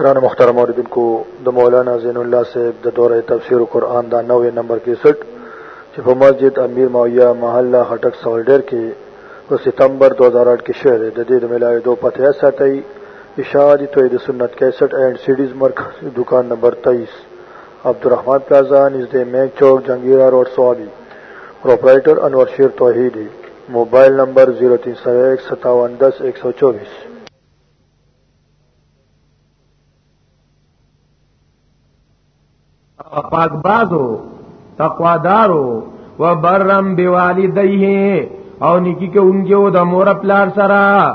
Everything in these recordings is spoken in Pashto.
گران مخترم اوردن کو د مولانا زین الله صاحب د دوره تفسیر قرآن دا نوې نمبر 61 چې په مسجد امیر ماویہ محله خټک سولډر کې په ستمبر 2008 کې شهر د دې د ملاوي دوه پته ساتي اشاعتی توحید سنت 61 اینڈ سیډیز مرکز دکان نمبر 23 عبدالرحمن پلازا نزد مین چوک جنگیرہ روڈ سوابی پروپرائٹر انور شیر توحیدی موبائل نمبر 03015710124او پاک بازو تقوادارو و برم بوالدیه او نکی که اونگیو دا مور پلار سره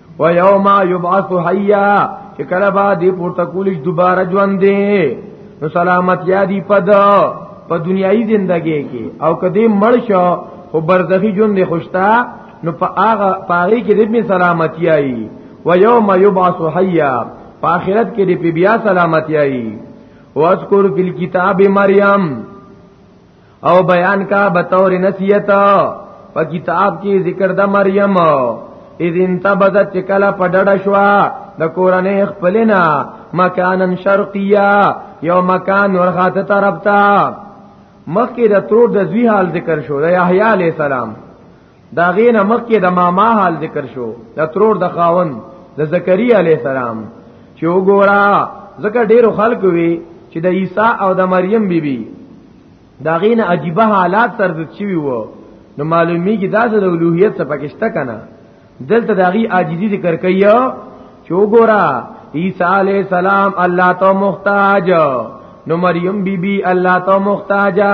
و یوم یبعث حیا چې کله با دې پورته کولیش دوباره ژوند دی نو سلامت یادی پد په دنیایي زندګۍ کې او کدی مړ شو خو برزخی ژوند دی خوشتا نو په هغه پاره کې دې سلامتی آئی و یوم یبعث حیا په آخرت کې دې بیا سلامتی آئی واذکر فی الكتاب مریم او بیان کا بطور نصیحت په کتاب کې ذکر د مریم اذ انتبذت چکلا پډړ شوا د کورنۍ خپلنا مکانن شرقیا یو مکان ورغاته طرف ته مخکې د ترور د زوی حال ذکر شو د یحیی علی السلام دا غینه مکه د ماما حال ذکر شو د ترور د خاون د زکریا علی السلام چې وګورا زکه ډیرو خلکو وی چې د عیسی او د مریم بیبي بی دا غینه عجیبه حالات سر د چوي وو نو معلومی کی دا د اولوہیت څخه پکشته کنه دلته دا غي عاجزی ذکر کایو چې وګورا عیسی علی السلام الله ته محتاج نو مریم بیبي بی الله ته محتاجه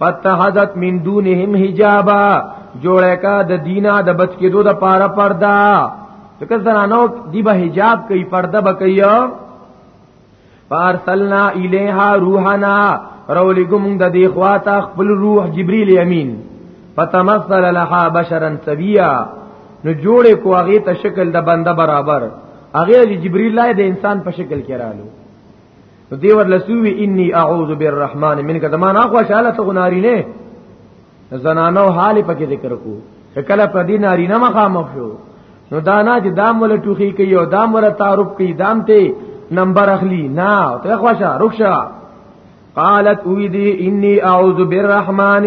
فتحدت من دونهم حجابا جوړه کا د دینا د بچ کې دوه پاره پردا ځکه زنانو دی به حجاب کوي پرده به کوي فارسلنا الیها روحنا رولګم د دی خواته خپل روح جبرئیل امین فتمثل لها بشرا سویا نو جوړه کو هغه ته شکل د بنده برابر هغه جبرئیل د انسان په شکل کې رالو نو دی ور لسوی انی اعوذ بالرحمن منک زمان اخوا شاله ته غناری نه زنانو حال پکې ذکر کو کله په دې ناری نه مخامخ شو نو دا نه چې دام ولا ټوخی کوي او دام ولا تعارف کوي دام ته نمبر اخلي نه ته خوښه رخصه قالت وی دی انی اعوذ بالرحمن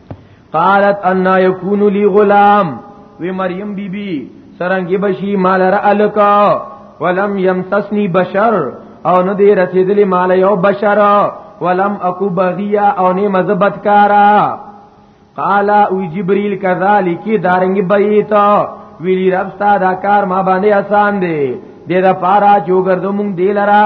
قالت ان يكون لي غلام وی مریم بی بی سرنګي بشي مال را الکا ولم يمسسني بشر او نه دی رسیدلی مال یو بشر ولم اكو بغيا او نه مزبت کارا قال او جبريل كذلك دارنګ بيت ویلی رب ستا دا کار ما باندې آسان دی دې دا پارا چوګردو مونږ دی لرا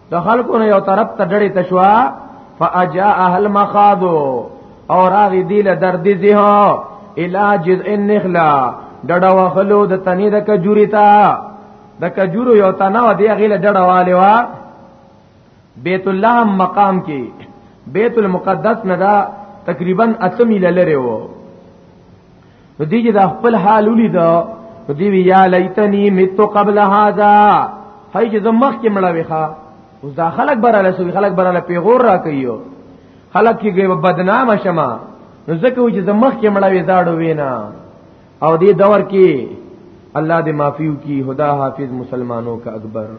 د خلکو نه یو طرف ته ډړې تشوا فاجاء اهل مخاذو او راغی دی له درد زه الا جزء النخلا ډډه وخلو د تنی د کجوري تا د کجورو یو تنه و دی غیله ډډه والي وا بیت الله مقام کې بیت المقدس نه دا تقریبا اتمی لری وو په دې چې د خپل حال ولید په دې وی یا لیتنی مت قبل هذا هاي چې زمخ کې مړه وخا اوس دا خلک براله سوي خلک براله پیغور را کوي خلک کې ګوي بدنام شمه نو ځکه چې زمخ کې مړه وې زاړو وینا او دې دور کې الله دې معافیو کی خدا حافظ مسلمانوں کا اکبر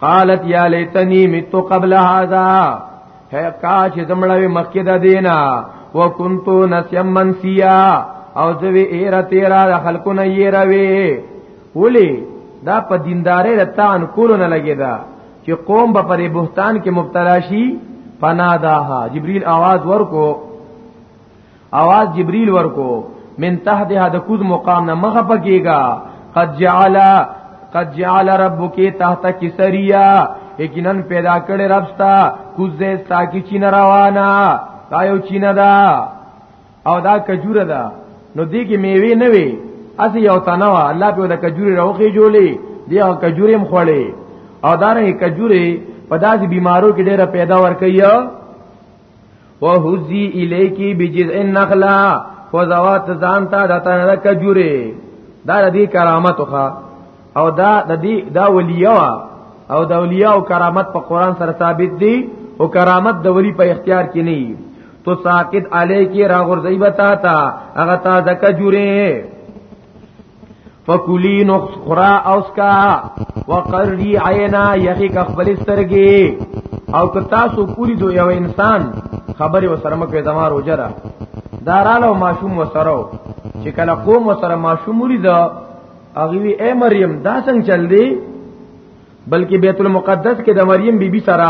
قالت یا لیتنی مت قبل هذا ہے کاش زمړوي مکه د دینا وکنتو نسیم منسیا او زوی ایرا تیرا د خلکو نه یې راوي ولی دا په دیندارې رتان کولو نه لګیدا چې قوم به پرې بهتان کې مبتلا شي پناداها جبريل आवाज ورکو आवाज جبريل ورکو من تحت هدا کوز مقام نه مخه پکېګا قد جعل قد جعل ربك تحت كسريا یقینا پیدا کړي رب ستا کوزه ستا کی چین روانه دا یو چین دا او دا کجوره ده نو دې کې میوه نه وي اسی یو تنو الله په د کجوري روخي جوړي دی او کجوري هم خوړي او دارنګ کجوري په داسې بیمارو کې ډېره پیدا ور کوي وهزي الیکی بجذع النخلا فزوات ځان ته د تنه کجوره دا د دې کرامت خو او دا د دې دا ولیو او د اولیاء او کرامت په قران سره ثابت دي او کرامت د ولی په اختیار کې نه وي تو ساقط علی کی را غرزیبتا تا اغه تا زکه جوره فکلی نو خورا اوس کا وقری عینا یخی کا خپل سترګې او که تاسو پوری دو یو انسان خبرې وسره مکه زما روزه ده داراله ماشوم وسره چې کله قوم وسره ماشوم ولید هغه وی اے مریم دا څنګه چل دی بلکې بیت المقدس کې د مریم بیبي بی سره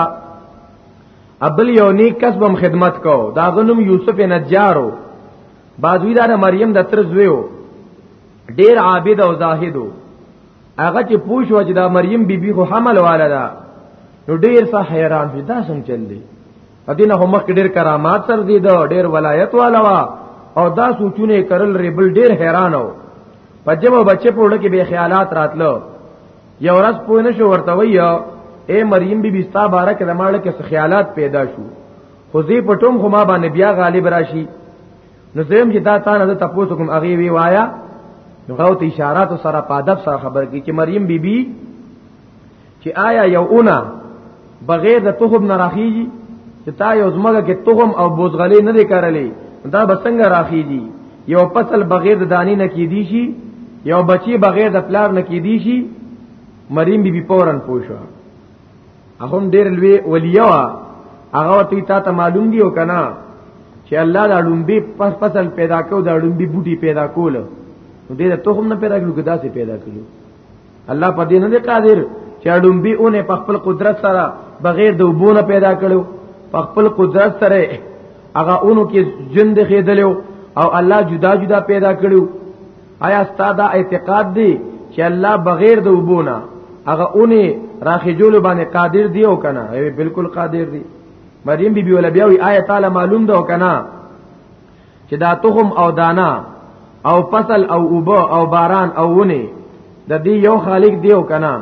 ابل یو نیک کس بم خدمت کو دا غنم یوسف نجارو بازوی دا مریم د تر زویو ډیر عابد او زاهدو هغه چې پوښ و چې دا مریم بیبي بی خو حمل والا ده نو ډیر څه حیران دي دا څنګه چل دی ادینه هم مخ ډیر کرامات سر دي دا ډیر ولایت والا وا او دا سوچونه کرل ریبل ډیر حیران او پجمه بچې په وړ کې به خیالات راتلو یو ورځ پوه نه شو ورته ویو اے مریم بی بی ستا بارک د ماړه کې خیالات پیدا شو خو زی پټوم خو ما باندې بیا غالب راشي نو زم چې دا تانه د تاسو کوم اغي وی وایا نو غوت اشارات سره پادب سره خبر کی چې مریم بی بی چې آیا یو اونه بغیر د تخم نه راخیږي چې تا یو زمګه کې تخم او بوزغلې نه دی کارلې دا بسنګ راخیږي یو فصل بغیر د دانی نه کې دی شي یو بچی بغیر د پلار نه کې دی شي مریم بی بی پورن پوښه هغه ډیر لوی ولیوا هغه ته تا ته معلوم دی او کنه چې الله دا ډومبي پس فصل پیدا کو دا ډومبي بوټي پیدا کول نو دې ته هم نه پیدا کړو کدا سي پیدا کړو الله په دې نه قادر چې اډمبي اونې په خپل قدرت سره بغیر د وبونه پیدا کړو په خپل قدرت سره هغه اونو کې جند خېدلو او الله جدا جدا پیدا کړو آیا ستاده اعتقاد دی چې الله بغیر د وبونه هغه اونې راخجول باندې قادر دی او کنه بالکل قادر دی مریم بی بی ولا بیا وی آیت تعالی معلوم ده او کنه چې دا تخم او دانا او فصل او اوبه او باران او ونه د دې یو خالق دی او کنا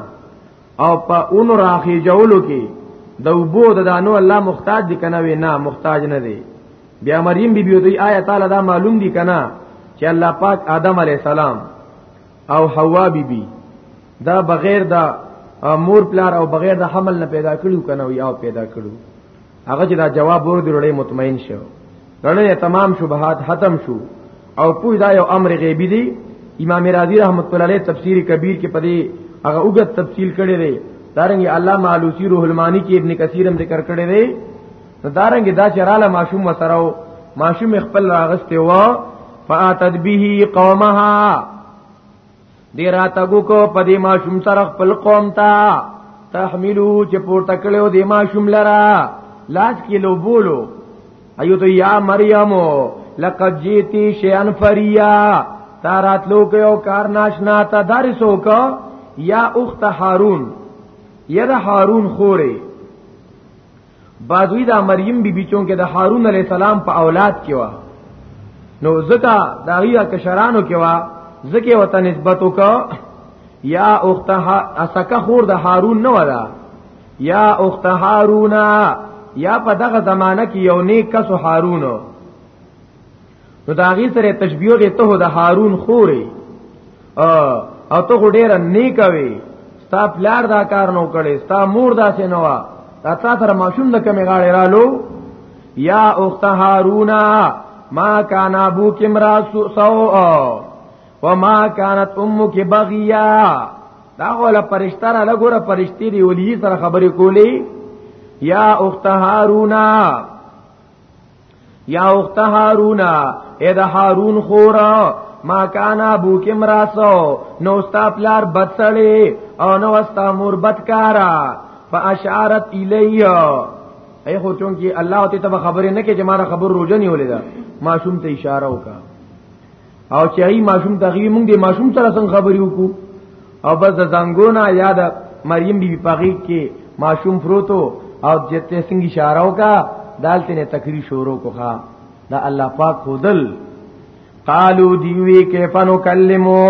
او په اون راخي جوړو کې د اوبو د دانو الله محتاج دی کنه وی نه محتاج نه دی بیا مریم بی بی دوی آیت تعالی دا معلوم دی کنه چې الله پاک آدم علی السلام او حوا بی بی دا بغیر دا مور پلار او بغیر د حمل نه پیدا کړو کنه وی او پیدا کړو هغه چې دا جواب ورته لړې مطمئن شو لړې تمام شبهات ختم شو او پوه دا یو امر غیبی دی امام رازی رحمت الله علیه تفسیر کبیر کې پدې هغه وګت تفصیل کړی دی دارنګ الله معلوسی روح المانی کې ابن کثیر هم ذکر کړی دی دارنګ دا چراله ماشوم وسراو ماشوم خپل راغسته و فاتت به قومها دی راتګو کو پدې ما شوم تر خپل قوم ته تحملو چې پورته کړو دې ما شوم لرا لاس کې لو بولو ایو ته یا مریم لقد جیتی شیان فریا تارات لو کې او کار ناشنا ته درسو کو یا اخت هارون یا د هارون خوري بعضوی دا مریم بی بی چون کې د هارون علی السلام په اولاد کې وا نو زکا داغیا کشرانو کې وا زکه وته نسبت وکا یا اختها اسکه خور د هارون نه ودا یا اخت هارون یا په دغه زمانہ کې یو نیک کس هارون نو داغي سره تشبیه کې ته د هارون خوري او ته ډیر نیک وي ستا پلار دا کار نو کړي ستا مور دا سه نو تا تا سره ماشوم د کمی غاړې رالو یا اخت هارونا ما کان ابو کم راسو سو و ما کانت امک بغیا دا غولا پرشتہ را لګوره پرشتي دی ولي سره خبرې کولی یا اخت هارونا یا اخت هارون اې د هارون خورا ما کانا ابو کم راسو نو ستا پلار بدسړې او نو ستا مور بدکارا فاشارت الیه ای خو چون کې الله ته خبرې نه کې چې ما خبر روزنی ولې دا ماشوم ته اشاره وکړه او چې ای ماشوم تغي مونږ دې ماشوم سره څنګه خبرې وکړو او بس د زنګونه یا د مریم بی بی پاغي کې ماشوم فروتو او جته څنګه اشاره وکا دالته نه تکری شورو کوخه دا الله پاک خودل قالو دیوی کیف نکلمو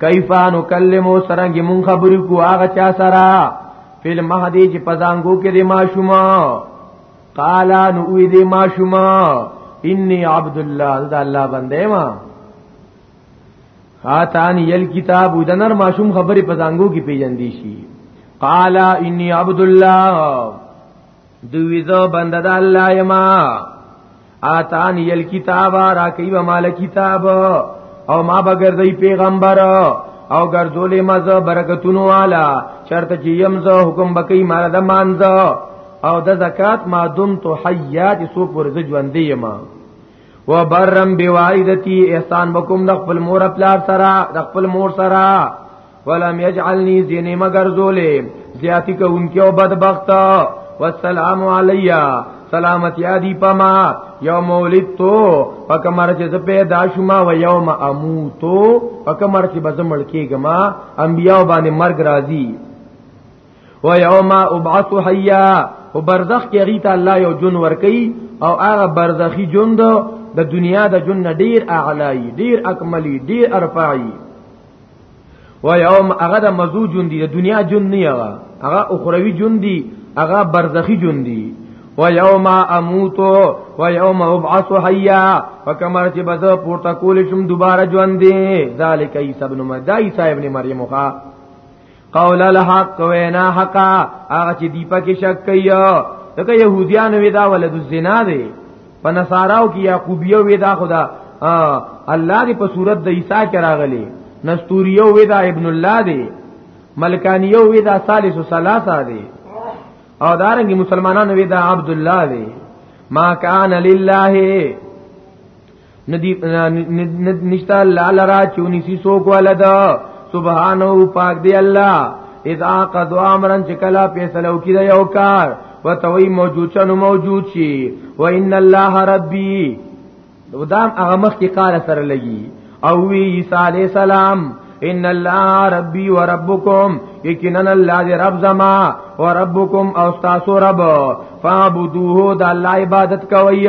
کیف نکلمو سرنګ مون خبرې کو هغه چا سره فل مهدی چې پزانګو کې د ماشومه قال ان وی دی ما شما انی عبد الله دا الله بنده ما خاتان یل کتاب ودنر ما شوم خبرې پزانګو کې پیجن دی شي قال انی عبد الله دوی زو بنده د الله یما آتان یل کتاب را کوي و مال کتاب او ما بغیر دی پیغمبر او ګرځولې ما ز برکتونو والا چرته چې يم زه حکم بکې مال د مانځه او د زکات ما دم تو حیات سو پر ز ژوندې یما و برم بوالدتی احسان وکم د خپل مور خپل سره د خپل مور سره ولم یجعلنی زین مگر زولې زیاتی کوونکی او بدبخت والسلام علیا سلامتی ادی پما یوم ولدتو پکمر چې ز پیدا شوم او یوم اموتو پکمر چې بزمړ کېګما انبیاء باندې مرګ راځي و یوم ابعث حیا او برزخ کې غی ته الله یو جون ور کوي او هغه برزخی جون دو د دنیا د جن ډیر اعلی ډیر اکملی ډیر ارفعی و یوم هغه د مزو جون دی د دنیا جون نه هغه هغه اخروی جون دی هغه برزخی جون دی و یوم اموت و یوم ابعث حیا فکمر چې بز پورته کول شم دوباره ژوند دی ذالک عیسی ابن مریم عیسی ابن مریم خو قول الحق وینا حقا هغه چې دی پکې شک کوي دغه يهوديان وی دا ولد الزنا دی په نصاراو کې يعقوبيه وی دا خدا الله دی په صورت د عيسى کې راغلي نستوريه وی دا ابن الله دی ملکانيه وی دا ثالث ثلاثه دی او دارنګي مسلمانانو وی دا عبد الله دی ما کان لله ندی نشتا الله لرا چونی سی سوک ولد سبحانه پاک دی الله اذا قد امرن چې کلا فیصله وکړي دا یو کار وتوي موجود شنو موجود شي وان الله ربي ودام هغه مخ کې قال سره لګي او وی عیسی علی السلام ان الله ربي وربكم یقینا الله دې رب زما وربكم او تاسو رب فعبدوه د الله عبادت کوي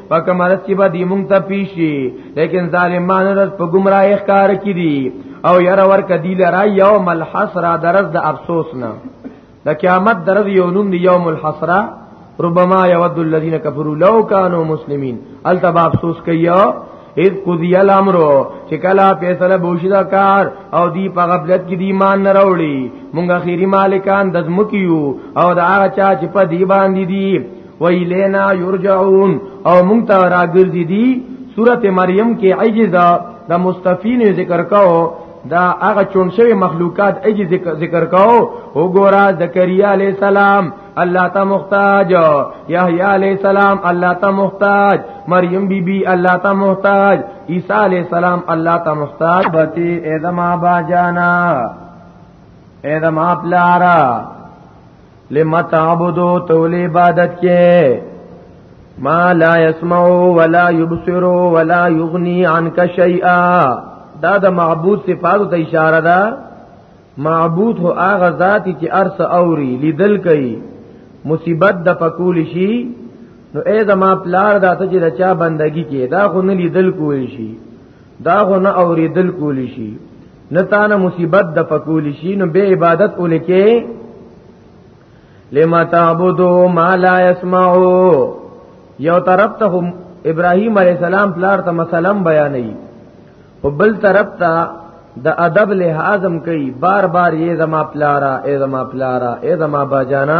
پاک مرز کې به دی مونږ ته پیشي لیکن ظالمان رز په گمراه ښکار کې دي او ير ور کدی لرا یوم الحسره درز د افسوس نه د قیامت درز یو نوم دی یوم الحسره ربما یود الذین کفروا لو کانوا مسلمین التبا افسوس کیا اذ قضی الامر چې کله فیصله بوشي دا کار او دی په غفلت کې دی ایمان نه راوړي مونږ اخیری مالکان د زمکیو او دا هغه چا چې په دی باندې دی ویلینا یرجعون او مونږ ته راګرځي دي سورته مریم کې عجز د مستفین ذکر کاو دا هغه چون شوی مخلوقات اجي ذکر کاو وګورا زکریا علی السلام الله ته محتاج یحیی علی السلام الله ته محتاج مریم بی بی الله ته محتاج عیسی علی السلام الله ته محتاج بتی ادما با جانا ادما پلارا لما تعبدو تول عبادت کې ما لا يسمع ولا يبصر ولا يغني عنك شيئا دا د معبود صفاتو ته اشاره ده معبود هو هغه ذات چې ارس اوري لیدل کوي مصیبت د پکول شي نو اے زما پلار دا ته چې د چا بندگی کې دا خو نه لیدل کوی شي دا غو نه اوریدل کولی شي نه تانه مصیبت د پکول شي نو به عبادت ولیکې لما تعبدو ما لا يسمعو یو طرف ته ابراهيم عليه السلام پلار ته مسلم بیانې او بل طرف ته د ادب له اعظم کوي بار بار یې زما پلارا اے زما پلارا اے زما باجانا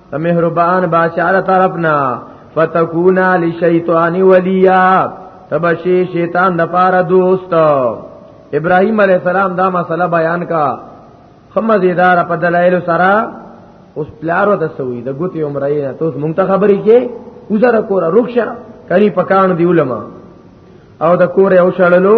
د مهربان بادشاہ تر طرفنا فتكونا لشیطان ولیا تبشی شیطان د پاره دوست ابراهیم علی السلام دا مسله بیان کا خمزیدار په دلایل سره اوس پلارو ته سوی د ګوتی عمره نه توس مونږ ته خبرې کې وزره کوره رخصه کړي پکانو دی علماء او د کور او شړلو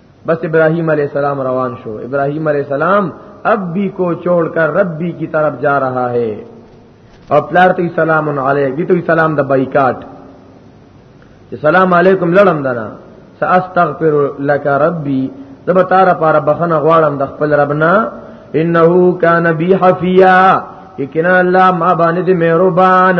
بس ابراهيم عليه السلام روان شو ابراهيم عليه السلام اب بھی کو چھوڑ کر ربی کی طرف جا رہا ہے اور پلار تو سلام علیک دی تو سلام دا بائیکاٹ سلام علیکم لړم دنا ساستغفر لك ربي زب تار پار بخنه غواړم د خپل ربنا انه کان بی حفیا یقینا الله ما باندې مهربان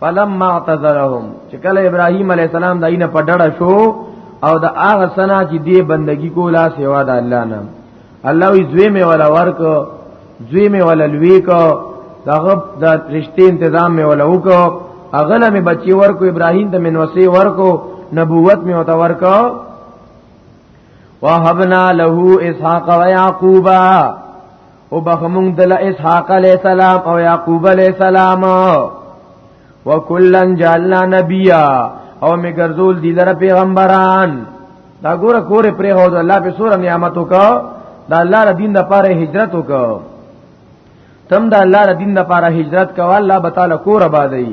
فلما اعتذرهم چې کله ابراهيم عليه السلام داینه په ډډه شو او د هغه سنا چې دی بندگی کولا سیوا د الله نه الله وی زوی می ولا ورک زوی می ولا لوی کو دغه د رشتې تنظیم می ولا وکو اغله می بچي ورکو ابراهیم د منوسی ورکو نبوت می وتا ورکو وهبنا له اسحاق و یعقوب او بخمون دل اسحاق علیہ السلام او یعقوب علیہ السلام وکلن جعلنا نبیا او می ګرځول دي لره پیغمبران دا ګوره کور پر هو د الله په سور نعمت وکا دا الله ر دین د پاره هجرت وکا تم دا الله ر دین د پاره هجرت کوا الله تعالی کور آبادی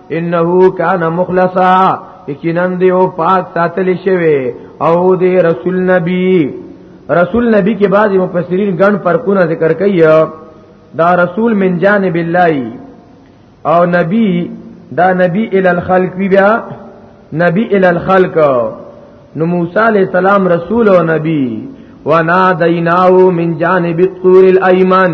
انه کان مخلصا یقینا دی او پاک ساتل شوی او دی رسول نبی رسول نبی کې بعضی مفسرین ګڼ فرقونه ذکر کوي دا رسول من جانب الله او نبی دا نبی ال الخلق وی بیا نبی ال الخلق نو موسی علی السلام رسول او نبی ونادیناه من جانب الطور الايمن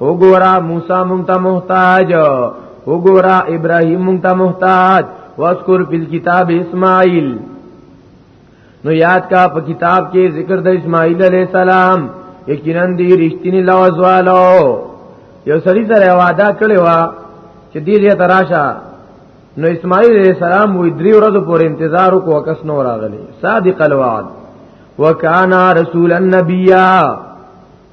وګورا موسی مونږ ته محتاج وګورا ابراهیم مونږ ته محتاج واذکر فی الكتاب اسماعیل نو یاد کا په کتاب کې ذکر د اسماعیل علی السلام یقینا دی رښتینی لوز والو یو سړی سره وعده کړی و چې دې دې تراشه نو اسماعیل علیہ السلام وی دری ورځې پورې انتظار وکړ کس نو راغلی صادق الوعد وکانا رسول النبیہ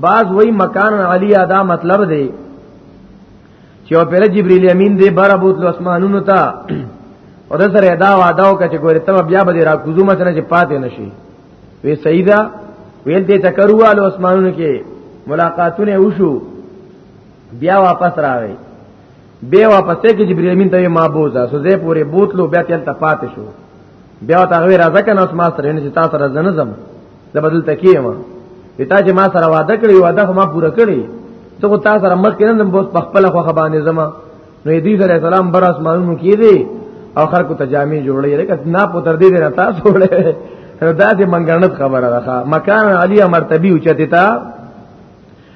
بعض وای مکان علی ادا مطلب دی چې او پر جبرئیل امین دی بار بوت لو اسمانونو ته او د سره دا وعده او کچ ګورې ته بیا به را کوزو متنه چې پاتې نشي وی سیدا ویل دې چکروا لو اسمانونو کې ملاقاتونه وشو بیا واپس راوي بیا واپس کې جبرئیل امین ته ما بوزا سو زه پورې بوتلو بیا تل ته پاتې شو بیا تا غوی راځه کنه اوس ما سره نه چې تاسو راځنه زم د بدل تکیه ما پتا چې ما سره وعده کړی وعده خو ما پوره کړی ته خو تاسو سره مخ کینې نن بوت پخپل خو خبانې زما نو دې سره سلام بر اسمانونو کې دی او خر کو تجامی جوړې لکه نه پوتر دې نه تاسو وړې دا دې منګنت خبره ده مکان علی مرتبه اوچته تا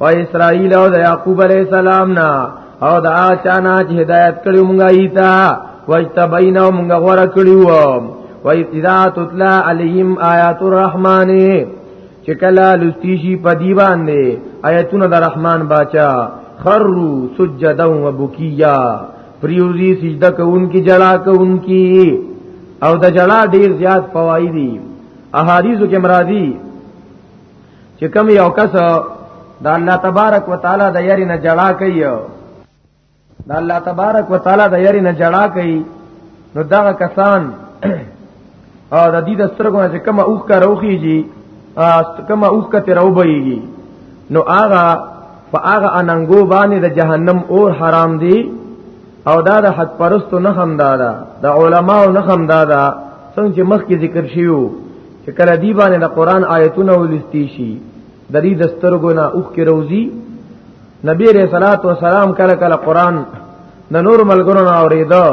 او اسرائیل او د یعقوب علی السلام نه او د اچانا چې هدایت کړو مونږه ایتا واجتبینا مونږه غوړه کړو و اذا تتلا علیهم آیات الرحمن چې کله لستی شي په دی باندې آیتونه د رحمان باچا خروا سجدا وبکیا پریوزی سجده کوونکی جړا کوونکی او د جړا ډیر زیات فوایدی احادیثو کې مرادی چې کوم یو کس د الله تبارک وتعالي د یاري نه جړا کوي د الله تبارک وتعالي د یاري نه جړا کوي نو دغه کسان او د دې د سترګو چې کوم اوخ کا روخيږي کوم اوخ کا تر وبېږي نو هغه په هغه اننګو باندې د جهنم اور حرام دي او دا د حق پرستو نه هم دادا د علماو نه هم دادا څنګه چې مخکې ذکر شیو چې کله دی باندې د قران آیتونه ولستی شي د دې دسترګو نه اوخ کې روزي نبی رسول الله والسلام کله کله قران د نور ملګرو نه اوریدا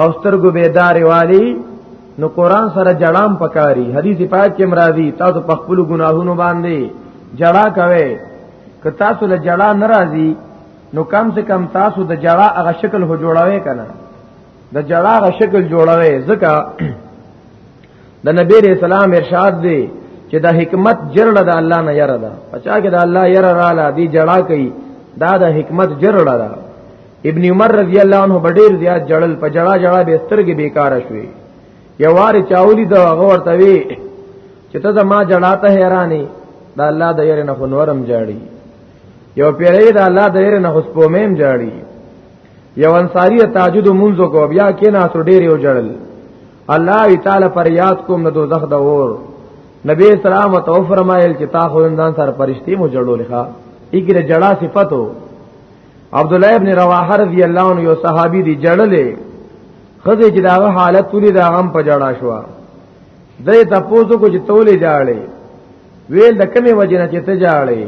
او سترګو بیدار والی نو قران سره جړام پکاري حدیث پاک کې مرادي تاسو په خپل ګناهونو باندې جړا کوي که تاسو له جړا ناراضي نو کم سے کم تاسو د جړا هغه شکل هو جوړاوي کنه د جړا هغه شکل جوړاوي ځکه د نبی رسول الله ارشاد دی چې د حکمت جرړه د الله نه یره ده پچا کې د الله یره رااله دی جړه کوي دا د حکمت جرړه ده ابن عمر رضی الله عنه ډیر زیات جړل په جړه جړه به سترګې بیکاره شوې یو وار چاولی دا هغه ورته وی چې ته زما جړه ته حیرانې د الله د یره نه خنورم جړی یو پیری د الله د یره نه خسپومیم جړی یو انصاری تاجد منځو کو بیا کې نه سو ډیر یو جړل الله تعالی پر یاد کوم نو دوزخ د اور نبی اسلام او تو فرمایل چې تا خو انسان سره پرشتي مو جوړول ښا ایګره جړه صفاتو عبد الله ابن رواحه رضی الله عنه یو صحابي دی جړلې خزه چې دا حالت ولې دا غم په جړه شو دې تاسو کو چې تولې جاړې ویل د کمی وجنه چې ته جاړې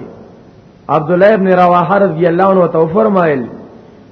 عبد الله ابن رواحه رضی الله عنه تو فرمایل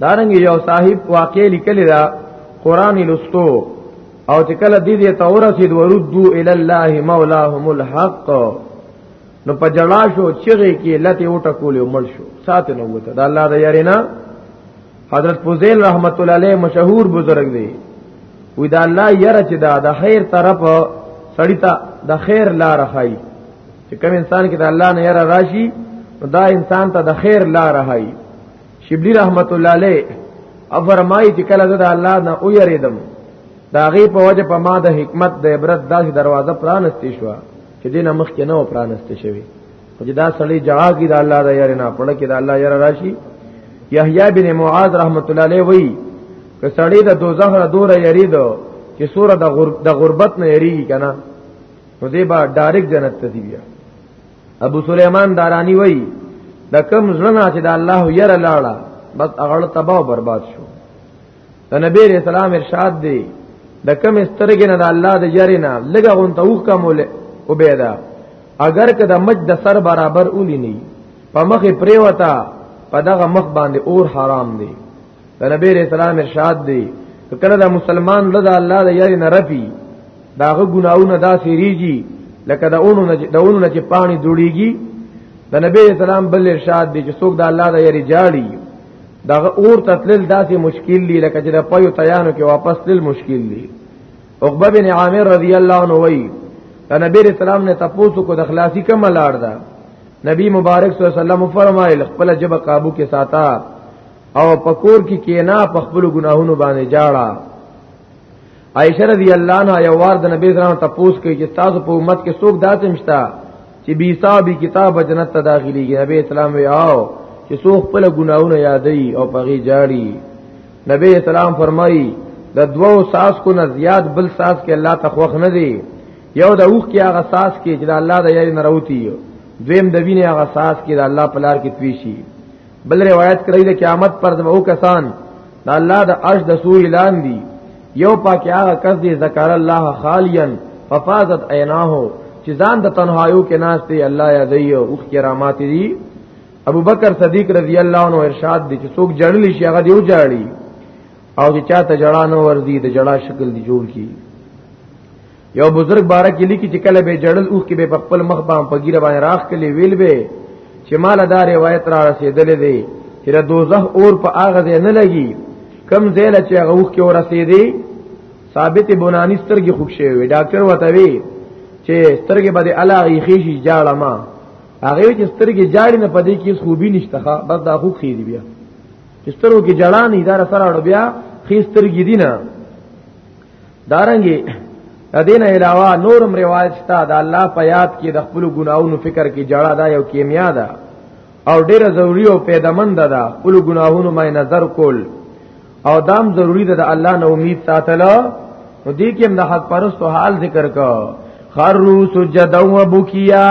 دارنګ یو صاحب واقع لیکل دا قران لستو او چې کله دې دې تورسید وردو ال الله مولاهم الحق نو په جلا شو چیغې کې لته وټه کولې مړ شو سات نو وته دا الله د یارینا حضرت فوزیل رحمت الله علیه مشهور بزرگ دی وی دا الله یره چې دا د خیر طرف سړی ته د خیر لار خای چې کوم انسان کې د الله نه یره راشي دا انسان ته د خیر لار خای شبلی رحمت الله علیه افرمای چې کله زه د الله نه او یریدم دا غي په وجه په ما د حکمت د عبرت داسې دروازه پرانستې شو چې دینه مخ کې نه و پرانستې شوی خو دا سړی جواب کی د الله د یاره نه پړه کې د الله یاره راشي یحیی بن معاذ رحمت الله علیه وی که سړی د دوزخ را دور یرید چې سوره د غربت نه یریږي کنه نو دې با ډایرک جنت ته دی بیا ابو سليمان دارانی وای د کم زړه چې د الله ير لاړه بس هغه تباہ برباد شو د نبی رسول الله ارشاد دی د کم سترګې نه د الله د جری نه لګه غون ته وښه موله او بيدا اگر که د مج د سر برابر اولی نه په مخ پریوتا په دغه مخ باندې اور حرام دی د نبی رسول الله ارشاد دی کله دا مسلمان لدا الله د یاري نه رپی داغه ګناونه دا سریږي لکه دا اونو نه دا اونو نه چې پانی جوړیږي د نبی اسلام بل ارشاد دی چې څوک د الله د یاري جاړي دا اور تتلل داسې مشکل دی لکه چې د پيو تیانو کې واپس تل مشکل دی عقبه بن عامر رضی الله عنه وی د نبی اسلام نه تاسو کو د خلاصي کوم لاړ دا نبی مبارک صلی الله علیه وسلم فرمایل خپل جبه قابو کې ساته او پکور کې کینا په خپل ګناهونو باندې جاړه عائشہ رضی الله عنها یو وار د نبی سلام ته پوښت کوي چې تاسو په امت کې څوک داسې مشتا چې بي حساب کتاب جنت ته داخليږي نبی اسلام وی آو چې څوک خپل ګناهونه یادوي او پغي جاړي نبی اسلام فرمایي د دوو ساس کو نه زیات بل ساس کې الله تخوخ نه دی یو د اوخ کې هغه ساس کې چې الله د یاري نه راوتی دویم د وینې هغه ساس کې د الله پلار کې پیشي بل روایت کړی د قیامت پر دمو کسان د الله د عرش د سور اعلان دی یو پاکه هغه کس دی ذکر الله خالیا ففازت عیناه چې ځان د تنهایو کې ناس دی الله یا دی او کرامات دی ابو بکر صدیق رضی الله عنه ارشاد دی چې څوک جړل شي هغه دیو جړی او چې چاته جړا نه ور دي د جړا شکل دی جوړ کی یو بزرگ بارا کې لیکي چې کله به جړل اوخ کې به په خپل مخ باندې په ګیره باندې راخ کلی ویل به چې مال دا روایت را رسیدلې دی چې د دوزخ اور په اغه ځای نه لګي کم ځای له چې هغه اوخ کې ور رسیدي ثابت بنانی سترګې خوښ شوی وي ډاکټر وته وی چې سترګې باندې الا غیخي شي جاړه ما هغه چې سترګې جاړې نه پدې کې خوبي نشته بس دا خوب خې دی بیا چې سترګو کې جړان اداره سره اړ بیا خې سترګې دینه دارنګي د دین علاوه نورم روایت شته د الله په یاد کې د خپل ګناونو فکر کې جړه دا یو کیمیا ده او ډیره ضروری او پیدمند ده خپل ګناهونو مې نظر کول او دام ضروری ده د الله نه امید ساتل نو دې کې هم د حق پرستو حال ذکر کا خرو سجدا و بکیا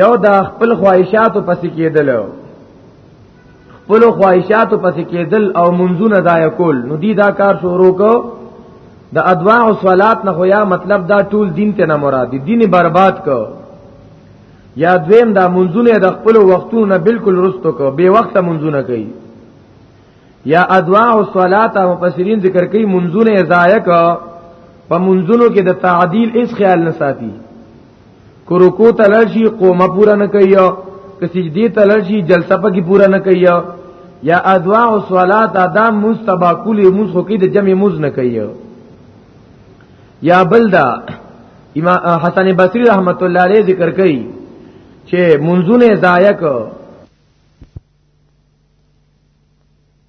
یو دا خپل خواهشاتو پسې کېدل خپل خواهشاتو پسې کېدل او منځونه ضایع کول نو دی دا کار شروع کو د ادواع او صلات نه خو یا مطلب دا ټول دین ته نه مراد دي دین برباد کو یا دویم دا منځونه د خپل وختونو نه بالکل رستو کو به وخت منځونه کوي یا ادواع او صلات او مفسرین ذکر کوي منځونه ضایع کو په منځونو کې د تعدیل اس خیال نه ساتي کو رکوع ته لاړ شي قومه پورا نه کوي که سجدي ته لاړ شي جلسه پکې پورا نه کوي یا ادعا او صلات ادا مستبا کلی موږ خو کې د جمع موز نه کوي یا بلدا امام حسن بصری رحمت الله علیه ذکر کوي چې منځونه ضایع کو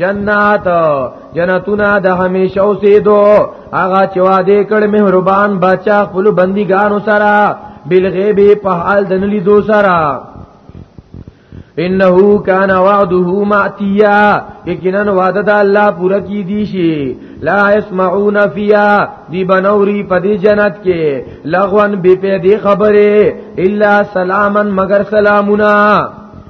جنات جنتنا د همیشه اوسېدو هغه چې وعده کړ مهربان بچا خپل بندګانو سره بالغیب په حال د نلی دو سره انه کان وعده ماتیا یقینا وعده د الله پوره کی دی شي لا اسمعون فیا دی بنوری پدی جنت کې لغون بی په دی خبره الا سلامن مگر سلامونه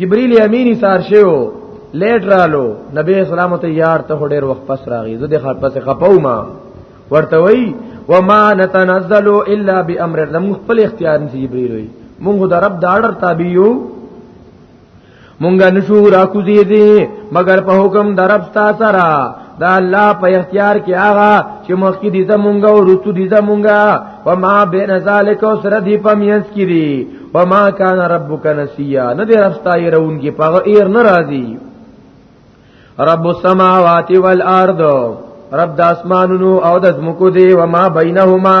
جبريل امين سار شو لیټ رالو نبی اسلام ته یار ته ډېر وخت پس راغی زه د خاط پس خپاو ما ورته وی وما نتنزل الا بامر لم خپل اختیار نه جبريل وی مونږ د رب د اړر تابع یو مونږه نشو را کوزي دي مگر په حکم درب تا سره دا الله په اختیار کې هغه چې مخکې دي زمونږ او رسو دي زمونږ و ما بین ذالک او سر دی په مینس کې دي و ما کان ربک نسیا نه دې راستای رون کې په ایر ناراضي رب السماوات والارض رب د اسمانونو او د زمکو دی و ما بینهما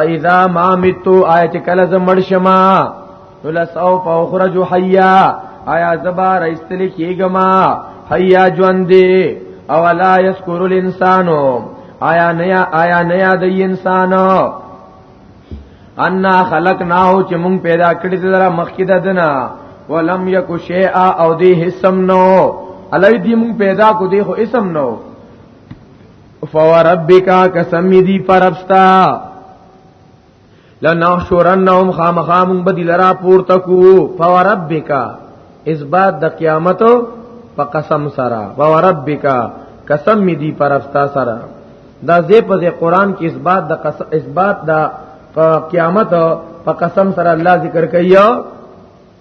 اذا ما متو آیت کله زمړ شما ولسو فخرج حیا آیا زبا رستل کیګما حیا ژوند او لا یذکر الانسان آیا نیا آیا نیا د انسان ان خلقناه چې مونږ پیدا کړی دره مخکې ددنه ولم یک شیئا او دی حسم نو علی دی مون پیدا کو دی خو اسم نو فوربک قسم دی پربستا لنحشرنهم خامخام بدل را پور تکو فوربک اثبات د قیامت په قسم سره فوربک قسم می دی پرستا سره دا زی په قرآن کې اثبات د اثبات د قیامت په قسم سره الله ذکر کوي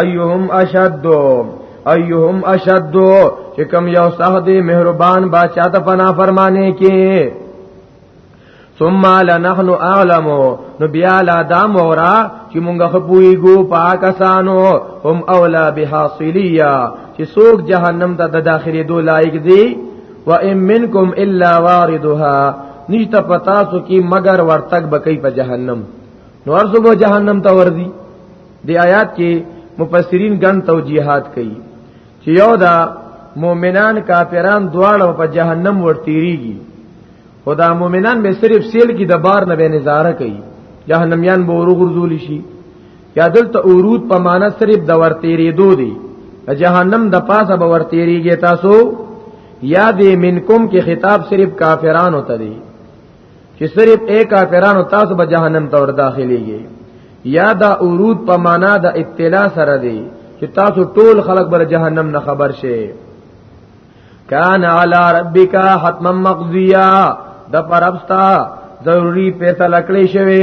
ايهم اشد ايهم اشد چې کوم یو سخت مهربان بادشاہ ته فنا فرمانه کې ثم لنحن اعلم نو بیا لا دام ورا چې مونږه خپويګو پاکستانو هم اولا بحاصلیا چې څوک جهنم ته د داخلي دو لایق دی و ان منکم الا واردها نشته پتا سو کی مگر ورتک بکې په جهنم نو ارزو جهنم ته وردی دی آیات کې مفسرین ګڼ توجیهات کوي چې یو دا مؤمنان کافران دواړو په جهنم ورتیریږي خدا مؤمنان به صرف سیل کې د بار نه به نظاره کوي جهنميان به ورغورځول شي یا دلته اورود په معنا صرف د ورتیریدو دی د جهنم د پاسه به ورتیریږي تاسو یا دې منکم کې خطاب صرف کافرانو ته دی چې صرف ایک کافرانو تاسو به جهنم ته ور داخليږي یا دا اورود په معنا د ابتلا سره دی چې تاسو ټول خلک بر جهنم نه خبر شي کان علی ربک حتما مقضیا د پربستا ضروری فیصله کړی شوی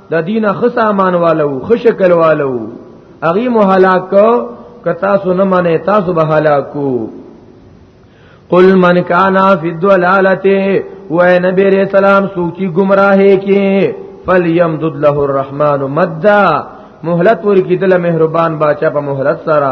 د دین خ سامان والو خ شکل والو اغي مهلاک که تاسو نه منه تاسو به هلاکو قل من کانا فی الدلالته و نبی علیہ السلام سوچی گمراهه کې فلیمدد له الرحمن مدا مهلت ورکی دل مهربان باچا په مهلت سره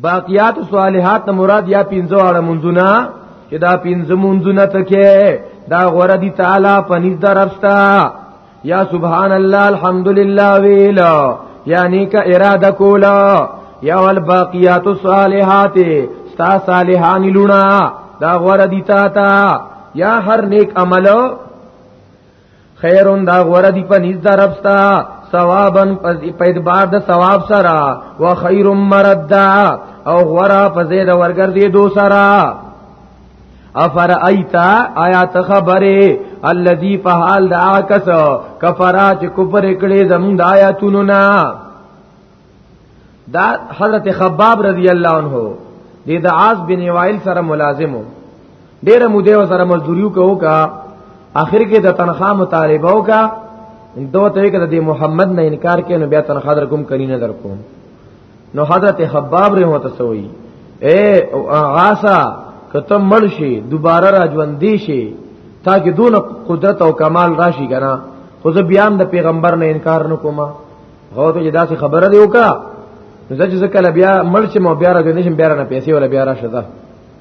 باقیات صالحات نه مراد یا پنځه اړه منځونه چې دا پنځه منځونه تکې دا غره دي تعالی پنځ درفتا یا سبحان الله الحمدلله ویلا یعنی کا اراده کولا یا والباقیات الصالحات ستا صالحان لونا دا غره دي تا تا یا هر نیک عملو خیرون دا غوړه دی په نيز دربستا ثوابن پس په اعتبار د ثواب سره و خیر مردا او غورا په زید ورګر دی دو سره افر ایتا آیات خبره الذی فحال دا کس کفرات کفر کړي زمون د آیاتونو نه دا حضرت خباب رضی الله عنه د دعاز بن وائل سره ملازمو ډیره موده سره مزدوریو کوو کا اخر کې د تنخواه مطالبه وکا دوه ته کې د محمد نه انکار کړي نو بیا تنخواه در کوم کړي نه در کوم نو حضرت خباب رحمه الله سوئی اے غاسا کته مړ شي دوباره را ژوند شي تاکي دون قدرت او کمال راشي کنه خو زه بیا د پیغمبر نه انکار نکوم هو ته دا څه خبره دی وکا زه چې کله بیا مړ چې مو بیا راځم نشم بیا نه پیسې ولا بیا راشه دا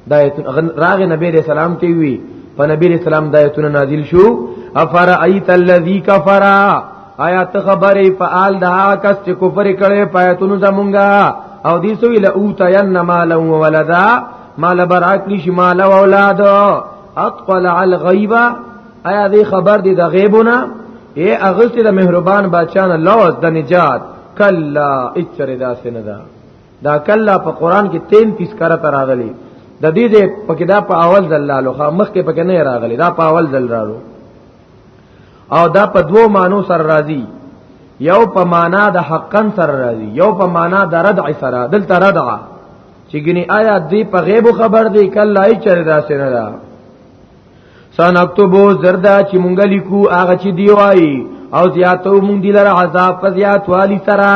دایت راغ نبی رسول سلام ته وی په نبی رسول سلام دایتونه نازل شو افر ایت الذی کفرا آیا ته خبرې په آل دا کس چې کفر کړي پایتونو زمونږه او دې سوی لا اوت ین مال او ولدا مال برات لشي مال او اولاد اطلع الغیبه آیا دې خبر دي د غیبونه اے اغستی د مهربان بادشاہ نه لوز د نجات کلا اچر داسې نه ده دا کلا په قران کې 33 کرته راغلي د دې دې پکې دا په اول ځل لالو خا مخ کې پکې نه راغلي دا په اول ځل راغلو او دا په دوو مانو سره راځي یو په معنا د حقا سره راځي یو په معنا د ردع سره دلته ردع چې ګني آیا دې په غیب خبر دی کلا اچر داسې نه ده سنكتبو زردا چې مونږ لیکو هغه چې دی وای او زیاتو مونږ دی لره عذاب په زیات والی سره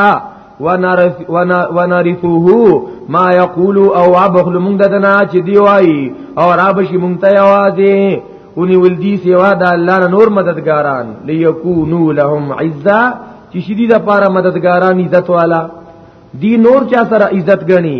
ونرثوه ما یقول او ابخل مونږ دنا چې دی وای او را بشي مونږ ته یوازې اونې ولدی سیوا د الله نور مددګاران ليكونوا لهم عزا چې شدي د پاره مددګاران عزت والا دی نور چا سره عزت غني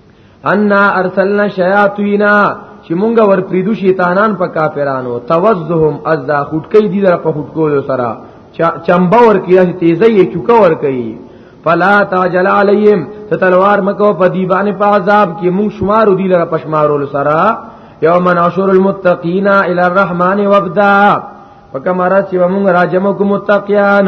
ان ارسلنا شیاطین چې مونږه ور پریدو شیطانان په کافرانو توزهم از دا خټکی دي در په خټکولو سره چمبا ور کیا چې تیزه یې چوکا ور کوي فلا تعجل علیهم ته تلوار مکو په دی باندې په عذاب کې مونږ شمار دی لره پشمارول سره یوم نشر المتقین الی الرحمن وبدا پکمارا چې مونږ راجمو کو متقیان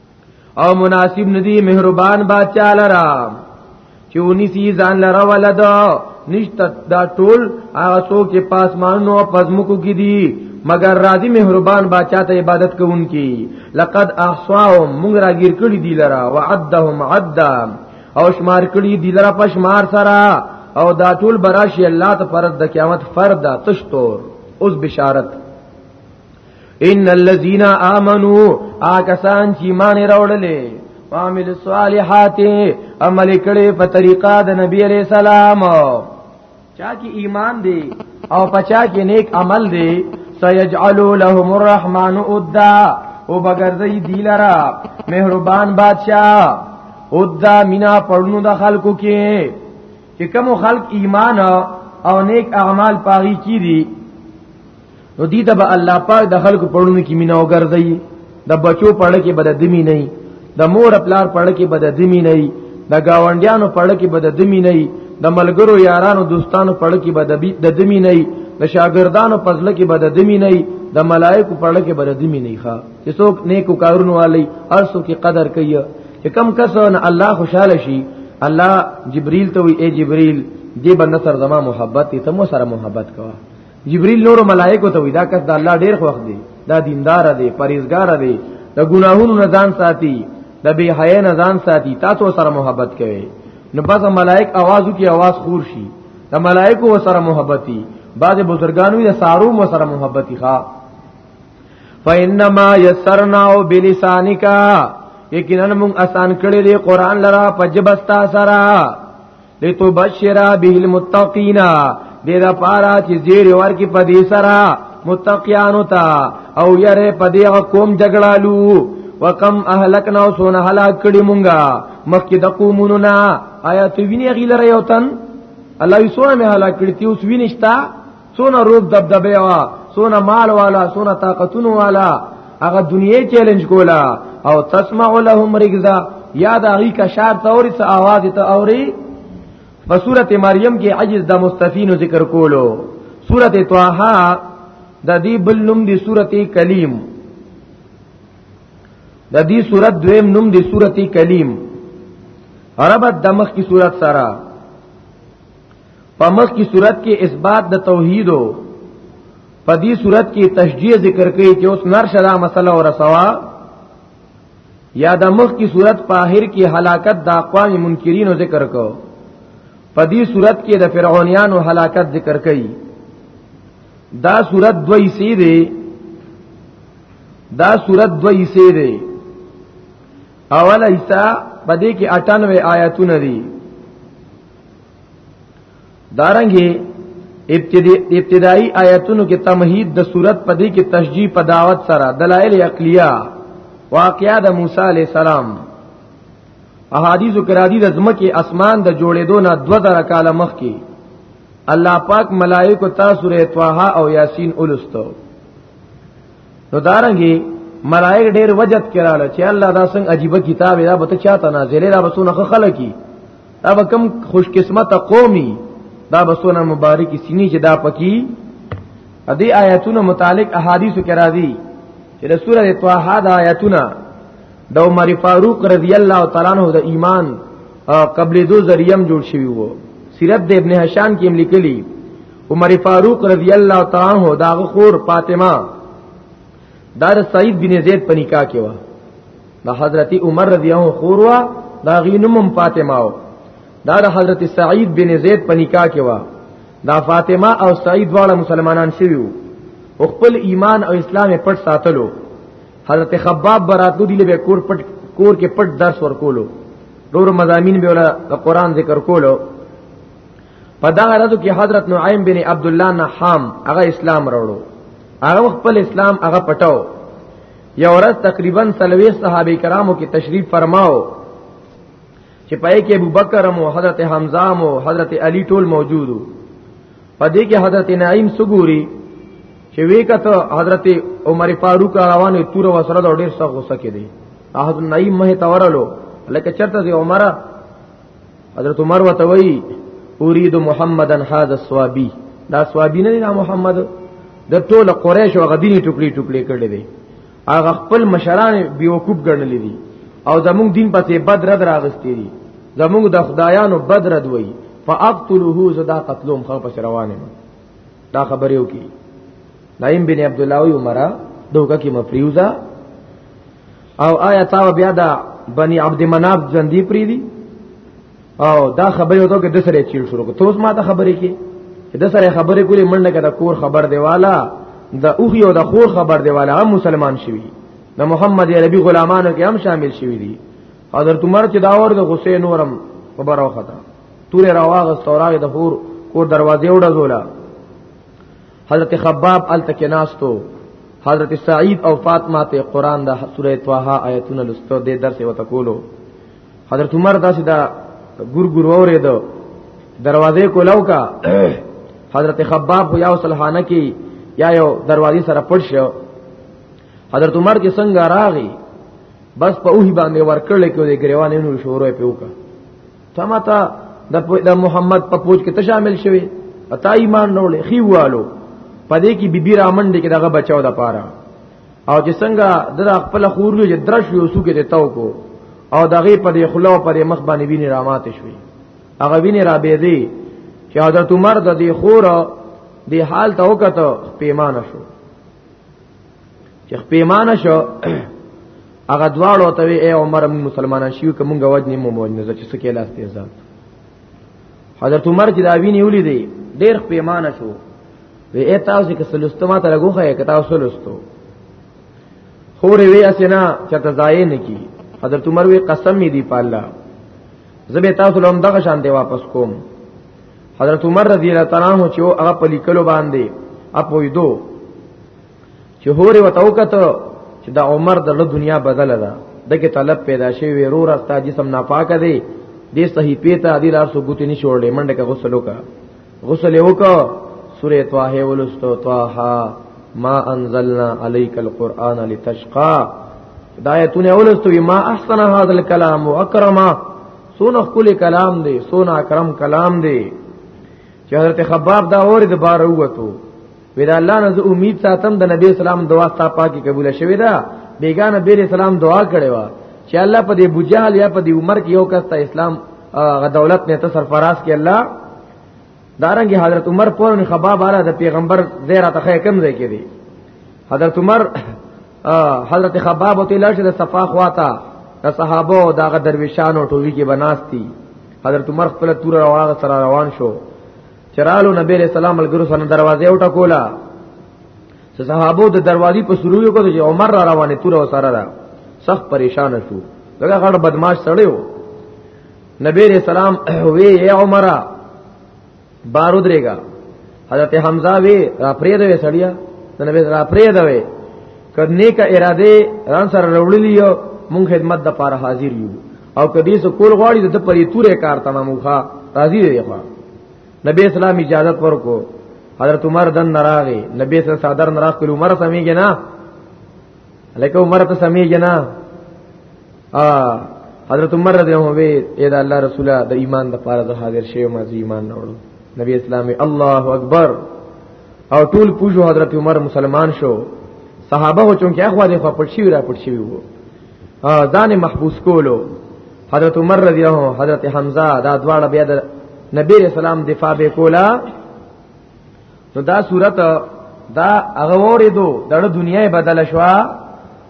او مناسب ندی مهربان بادشاہ لرا چې ونی سی ځان لرا ولد نشته دا ټول هغه څوک چې پاسمانو او پزمکو کې دي مگر راضی مهربان بادشاہ ته عبادت کوونکی لقد احصاهم موږ راګیر کړی دی لرا وعدهم عدا او شمار کړی دی لرا په شمار سره او دا ټول براشي الله ته فرض د قیامت فرد تشتور اوس بشارت ان الذين امنوا اکسان چې مان راوړلې عامل الصالحات عمل کړي په طریقه د نبی عليه السلام چا کې ایمان دی او پچا کې نیک عمل دی سيجعل لهم الرحمن ادا او بغرزي دی لرا مهربان بادشاہ ادا مینا پړنو د خلکو کې چې کوم خلک ایمان او نیک اعمال پاغي کی دي نو دې ته به الله پاک د خلکو پړونو کې مینا وګرځي د بچو پړ کې بد دمی نه د مور پلار پړ کې بد دمی نه د گاونډیانو پړ کې بد دمی نه د ملګرو یارانو دوستانو پړ کې بد دمی نه د شاګردانو پزله کې بد دمی نه د ملائکو پړ کې بد دمی نه ښا چې څوک نیکو کارونو والی ارسو کې قدر کوي چې کم کس نه الله خوشاله شي الله جبريل ته وي اي جبريل دې بنصر زما محبت ته مو سره محبت کوه جبريل نور ملائکه ته وی دا کس د الله ډیر خوښ دی دا دیندار دی پرهیزګار دی د ګناهونو نه ځان ساتي د بی حیا نه ځان ساتي تاسو سره محبت کوي نو پس ملائک आवाज کی आवाज خور شي د ملائکو سره محبتي بعض بزرګانو د سارو مو سره محبتي ښا فینما یسرناو بلسانکا یقینا موږ آسان کړی دی قران لرا پجبستا سره لتبشر به المتقین دې دا پارا چې زیر ورکی په دې سره متقیانو ته او یره په دې قوم جګړالو وکم اهلکنا وسونه هلاک کړي مونږه مخکې د قومونو نه آیا ته ویني غیلره یو تن الله یې سونه مه هلاک کړی تی اوس وینښتا سونه روب دبدبه وا سونه مال والا سونه طاقتون والا هغه دنیا چیلنج کولا او تسمع لهم رجزا یاد هغه کا شار توري څه आवाज ته اوري په سوره مریم کې عجز د مستفین ذکر کولو سوره طه د دې بل نوم دی سوره کلیم د دې سوره دویم نوم دی سوره کلیم عربت دمخ کی صورت سره په مخ کی صورت کې اثبات د توحید او په دې صورت کې تشجیه ذکر کوي چې اوس نر شدا مسله او رسوا یا د مخ کی صورت په اخر کې هلاکت د اقوام منکرین او ذکر کو په دې صورت کې د فرعونانو هلاکت ذکر کوي دا صورت دوی سی دی دا صورت دوی سی دی اوله حصہ په دې کې 98 آیاتونه دي دارنګي ابتدایي آیاتونو کې تمهید د صورت په دې کې تشجیع په دعوت سره دلایل عقلیه واقعیا د موسی علی السلام احادیث کرا دي د زمکه اسمان د جوړېدو نه 2000 کال مخکې الله پاک ملائکه تا سورې طه او یاسین ولستو نو دارنګي ملائک ډېر وجد کړه چې الله دا څنګه عجیب کتاب دا به ته چاته نازلې دا به څونه خلک کی دا به کم خوش قسمت قومي دا بسونه مبارکي سینې چې دا پکی ا دې آیاتونو متعلق احادیث کې راځي چې د سوره طه د آیاتونه د عمر فاروق رضی الله تعالی عنہ د ایمان قبل دو ذریعہ جوړ شوی وو سیرت د ابن حشان کې لیکلی عمر فاروق رضی الله تعالی عنہ دا خور فاطمه دار سعید بن زید پنیکا کې و د حضرت عمر رضی الله عنه خوروا دا غینم فاطمه او دا د حضرت سعید بن زید په نکاح کې وا دا فاطمه او سعید واړه مسلمانان شوی وو او خپل ایمان او اسلام پټ ساتلو حضرت خباب براتو دی له کور پټ کور کې پټ درس ورکولو ډورو مزامین به ولا د قران ذکر کولو په دا غرضو کې حضرت نعیم بن عبد الله نحام هغه اسلام راوړو هغه خپل اسلام هغه پټاو یو ورځ تقریبا سلوي صحابه کرامو کې تشریف فرماو چې پای کې ابو بکر او حضرت حمزه او حضرت علی ټول موجودو په دې کې حضرت نعیم سګوري چې وی کته حضرت عمر فاروق روانه تور وسره د ډیر څه غوسه کې دي احد نعیم مه تورلو لکه چرته عمره حضرت عمر وتوي اريد محمدن هذا الصوابي دا صوابي نه نه محمد د ټوله قریش او غدینی ټوکړي ټوکړي کړي دي هغه خپل مشران بیوقوف ګڼل دي او زموږ دین پسې بد رد راغستې دي زموږ د خدایانو بد رد وای فاقتلوه زدا قتلوم خو پس روانه دا خبرې وکي نعیم بن عبد الله عمره دوکه کې مفریوزه او آیا تا بیا دا بنی عبد مناف ژوندۍ پری دي او دا خبره وته کې د سره چیل شروع کو توس ما ته خبرې کې د سره خبرې کولې منډه کې د کور خبر دیواله د اوخي او د خور خبر دیواله هم مسلمان شوی د محمد عربي غلامانو کې هم شامل شوی دي حضرت عمر چې دا اور د حسین اورم خبره وخته تور راواغ استوراغ د خور کور دروازې وډه زولا حضرت خباب التکناستو حضرت سعید او فاطمه ته قران د سوره طه آیتونه لستو د درس وته کولو حضرت عمر داسې دا ګور ګور وره دو دروازه کولاو کا حضرت خباب هو یو صلحانه کی یا یو دروازه سره پټ شو حضرت عمر کې څنګه راغی بس په اوهی باندې ورکړل کې د گریوان نور شروع په وکړه تمتا د محمد په پوج کې ته شامل شوی اتا ایمان نه ولې خيوالو پدې کې بیبي رامنډه کې دغه بچاو د پاره او چې څنګه د خپل خورلو چې درش یو سو کې دیتاو کو او دغه په دې خلو په دې مخ باندې ویني رامات شوي هغه ویني را به دی چې حضرت عمر د دې خور د حال ته وکړه پیمانه شو چې پیمانه شو هغه دواړو ته اے عمر موږ مسلمانان شیو که موږ وجنی مو موجنه چې سکه لاس ته ځات حضرت عمر چې دا ویني ولې دی ډېر پیمانه شو وی اے تاسو کې سلستما ته لګوخه کې تاسو سلستو خور وی اسنا چې تزای نه کی حضرت عمر وی قسم دی په الله زبې تاسو لوم دغه شان دی واپس کوم حضرت عمر رضی الله تعالی عنہ چې هغه په لیکلو باندې اپویدو چې هورې وتاو کته چې دا عمر د له دنیا بدل ده دغه طلب پیدا شي ورو راستا جسم ناپاک دی د صحیح پیته دی لار سو ګوتی نشي وړلې منډه کا غسل وکا غسل وکا سوره طه ولستو طه ما انزلنا عليك القرآن لتشقى دا آیتونه ولستو ما احسن هذا الكلام واكرما سونه خپل کلام دی سونه اکرم کلام دی چې حضرت خباب دا اور د بار وته ودا الله نه امید ساتم د نبی اسلام دعا تا پاکي قبول شوه دا بیگا نبی اسلام دعا کړي وا چې الله په دې بوجال یا په دې عمر کې یو کس ته اسلام غ دولت نه ته سرفراز کې الله دارنګ حضرت عمر پورن خباب اعلی د پیغمبر زیرا ته کم ځای کې دی حضرت عمر حضرت خباب ته لاشه د صفا خواتا د صحابه او دغه درویشانو ټوی کې بناستی حضرت عمر خپل تور روان سره روان شو چرالو نبی علیہ السلام ملګرو سره دروازه او ټکولا صحابو د دروازې په سرو یو کوي عمر را روانه تور او سره را سخت پریشان شو دغه غړ بدمعاش سړی و نبی علیہ السلام وی اے عمره بارو درېګا حضرت حمزه وی را پرې دوي سړیا د نبی را پرې دوي کدنې کا اراده ران سره وروړلی یو مونږ خدمت د پاره حاضر یو او کدی سو کول غواړي د پرې تورې کار تماموخه راضی دی خو نبی اسلام اجازه ورکو حضرت عمر دن نراغي نبی سره صدر نراغ کول عمر سميږي نه لکه عمر ته سميږي نه ا حضرت عمر رضی الله عنه اے دا الله رسوله د ایمان د پاره د حاضر شی او مزي ایمان نوړو نبی اسلامي الله اکبر او ټول پوجو حضرت عمر مسلمان شو صحابه هو چونکه اخوا دې خو پټ شي را پټ شي وو ځان محبوس کولو حضرت عمر رضی الله عنه حضرت حمزه دا دواړه بیا د نبی رسول الله دفاع به کولا نو دا صورت دا هغه وریدو دړه دنیا بدل شو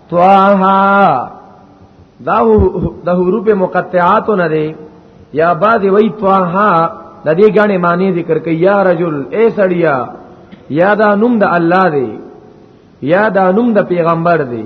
طه دا د حروف مقطعات نه دی یا بعد وی طه د دې غاڼې معنی ذکر کوي یا رجل اے سړیا یا دا نوم د الله دی یا دا نوم د پیغمبر دی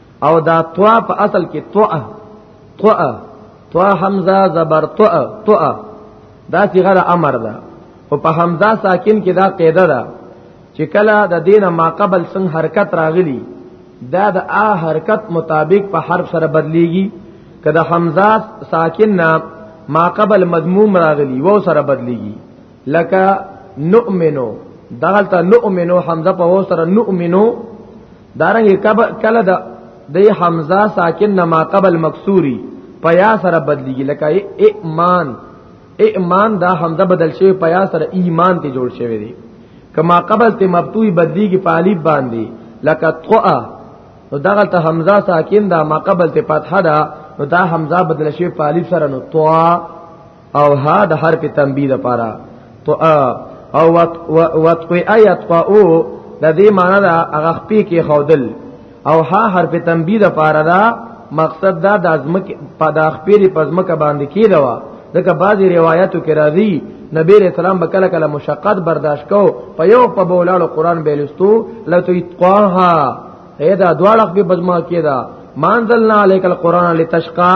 او دا طوا په اصل کې طوا طوا طوا حمزه زبر طوا طوا دا صيغه د امر ده او په حمزه ساکن کې دا قاعده ده چې کله د دینه ما قبل څنګه حرکت راغلی دا د ا حرکت مطابق په حرف سره بدليږي کله حمزه ساکن نه ما قبل مضموم راغلی وو سره بدليږي لکه نؤمنو دغلت نؤمنو حمزه په وو سره نؤمنو دارنګ کله د د حمزه ساکن نه ما قبل مکسوری په یا سره بدلیږي لکه ایمان ایمان دا حمزه بدل شوی په یا سره ایمان ته جوړ شوی دی کما قبل ته مفتوح بدلیږي په الف باندې لکه طوا نو دغه ته حمزه ساکن دا ما قبل ته فتحه دا نو دا حمزه بدل شوی په الف سره نو طوا او ها د حرف تنبیه لپاره تو او وات وات کوي آیات او د دې معنی دا هغه خپې کې خودل او ها حرف تنبیه لپاره دا مقصد دا د ازمک په د خپېری پزمک باندې کیدوا ځکه بعضی روایتو کې راځي نبی رسول الله بکله کله مشقت برداشت کو په یو په بولاړو قران بیلستو لته اتقاها اې دا دواړه به بزما کیدا مانزلنا علیک القرآن لتشقا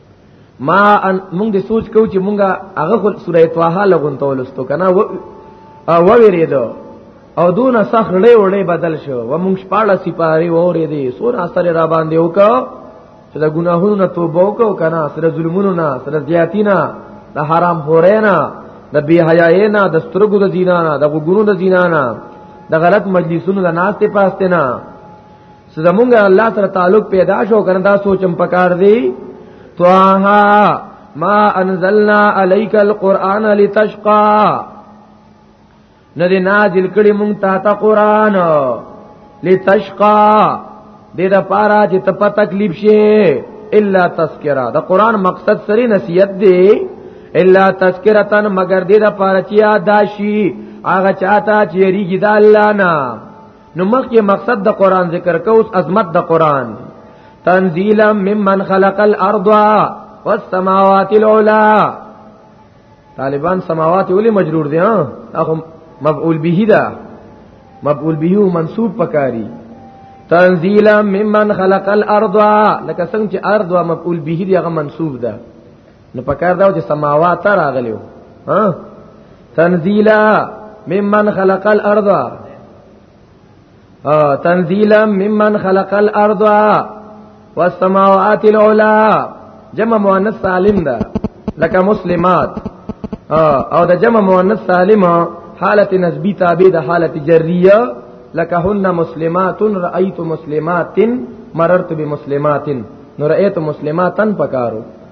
ما ان مونږ د سوچ کو چې مونږه هغه خل سوره طه لغون تولستو کنه و او وریدو او دون سخ لړې وړې بدل شو و مونږ شپاړه سپاری وورې دي سور اثر را باندې وکاو چې د ګناهونو نه توبه وکاو کنه سره ظلمونو نه سره زیاتینا د حرام خورینا د بی حیاینا د سترګو د زینانا د ګورو د زینانا د غلط مجلسونو د ناشته پاسته نه زمونږ الله سره تعلق پیدا شو کنه دا سوچم پکار دی طه ما انزلنا عليك القرآن لتشقى ندی نازل کړي مونږ ته تا قرآن لتشقى دې دا پارا چې ته په تکلیف شې الا تذکرہ دا قرآن مقصد سری نصیحت دی الا تذکرتن مگر دې دا پارا چې یاد شي هغه چاته چې ریګی دا الله نه نو مخکې مقصد د قران ذکر کو اوس عظمت د قران تنزیلا ممن خلق الارض والسماوات العلى طالبان سماوات ولې مجرور دي ها اخو مفعول به ده مفعول به منصوب پکاري تنزیلا ممن خلق الارض لکه څنګه چې ارض مفعول به دي هغه منصوب ده نو پکار دا چې سماوات راغلیو ها تنزیلا ممن خلق الارض تنزیلا ممن خلق الارض والسماوات العلى جمع مؤنث سالم ده لکه مسلمات او د جمع مؤنث سالم حالت نسبی تابع د حالت جریه لکه هن مسلمات رأیت مسلمات مررت بمسلمات نو رأیت مسلماتن پکارو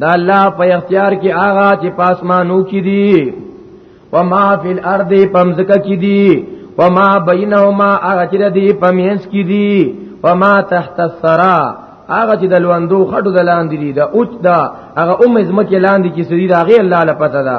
دا الله په اختیار کې آغا چې پاسمانو کې دي وما فی الارض پمزکه کې دي وما بینهما آغا چې دي پمینس کې دي وما تحت الثرا آغا چې د لوندو خټو د لاندې دي دا اوچ دا هغه ام زمکه لاندې کې سړي دا غي الله لپاره ده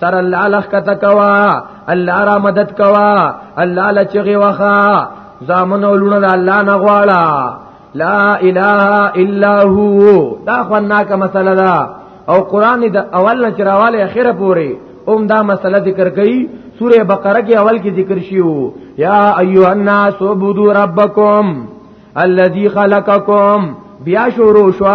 سر الله لخ کته کوا الله را مدد کوا الله لچغي وخا زامن ولونه د الله نه غواړه لا اله الا هو دا خوانا کا مسله ده او قران د اول نه چرواله اخره پوری اوم دا مسله ذکر کړي سوره بقره کې اول کې ذکر شیو یا ایها الناس عبدوا ربکم الذي خلقکم بیا شروع شو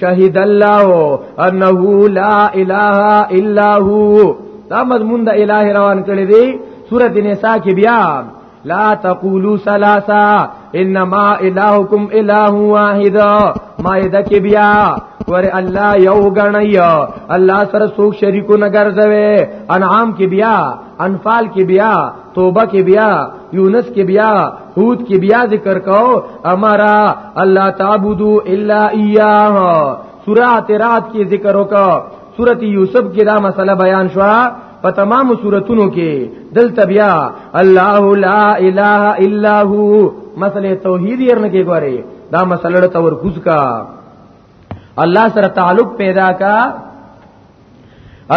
شهید الله انه لا اله الا هو دا مضمون د الٰه روان کړی دی سورۃ النساء کې بیا لا تقولوا ثلاثه انما الهکم اله واحد مائده کې بیا ور الله یو غنی الله سره څوک شریکو نه ګرځوي انعام کې بیا انفال کې بیا توبه کې بیا یونس کې بیا هود کې بیا ذکر کو امرا الله تعبدو الا ایاه سورہ ترات کې ذکر وکړه سورۃ یوسف کې دا مسله بیان شو په تمام سوراتونو کې دلته بیا الله لا اله الا هو مسله توحید یې نه کې غواړي دا مسله ته ورکوز کا الله سره تعلق پیدا کا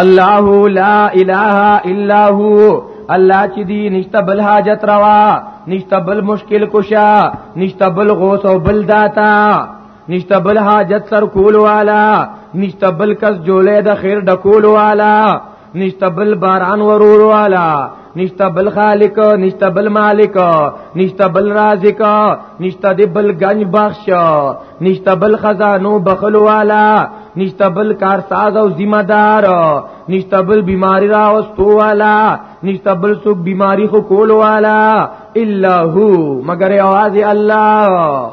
الله لا اله الا هو الله چې دی نشته بل حاجت روا نشته بل مشکل کشا نشته بل غوث او بل داتا نشته بل حاجت سر کول والا نشته بل کس جوړه د خیر ډکول والا نشته بل باران ورور والا نشتا بل خالق نشتا بل مالک نشتا بل رازق نشتا دی بل گنج بخش نشتا بل خزانو بخلو والا نشتا بل کارساز او ذمہ دار نشتا بل بیماری را واستو والا نشتا بل سوک بیماری خو کول والا الا هو مگر اواز الله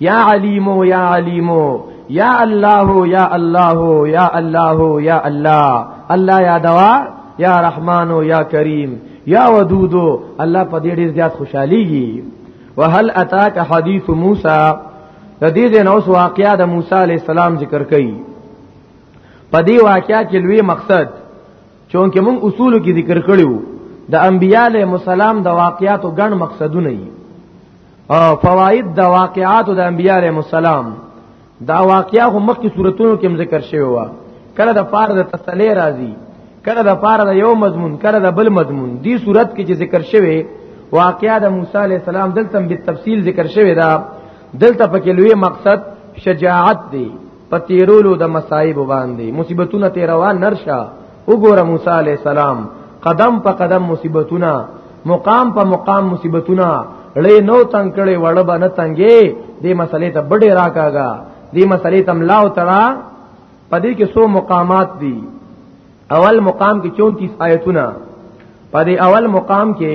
یا علیم یا علیم یا الله یا الله یا الله یا الله الله یا دوا یا رحمان یا کریم یا ودود الله په دې ډیر زیات خوشاليږي وهل اتاک حدیث موسی د دې د نوس واقعیا د موسی علی السلام ذکر کړي په دې واقعیا کې لوی مقصد چونکه موږ اصول کې ذکر کړیو د انبیاله مسالم د واقعیاتو ګڼ مقصدونه دي فواید د واقعات د انبیاء علیهم السلام دا واقعیا هم مخکې صورتونو کې ذکر شوی و کله د پاره د تسلی راځي کله د پاره د یو مضمون کله د بل مضمون دی صورت کې چې ذکر شوی واقعیا د موسی علی السلام دلته به تفصیل ذکر شوی دا دلته پکې لوی مقصد شجاعت دی پتیرولو د مصائب باندې مصیبتونه تیروا نرشه وګوره موسی علی السلام قدم په قدم مصیبتونه مقام په مقام مصیبتونه لې نو تنگ کړي وړ به نه تنګي دې مسلې ته بډې راکاګا دې مسلې تم لاو تړا پدې کې سو مقامات دي اول مقام کې 34 آیتونه پدې اول مقام کې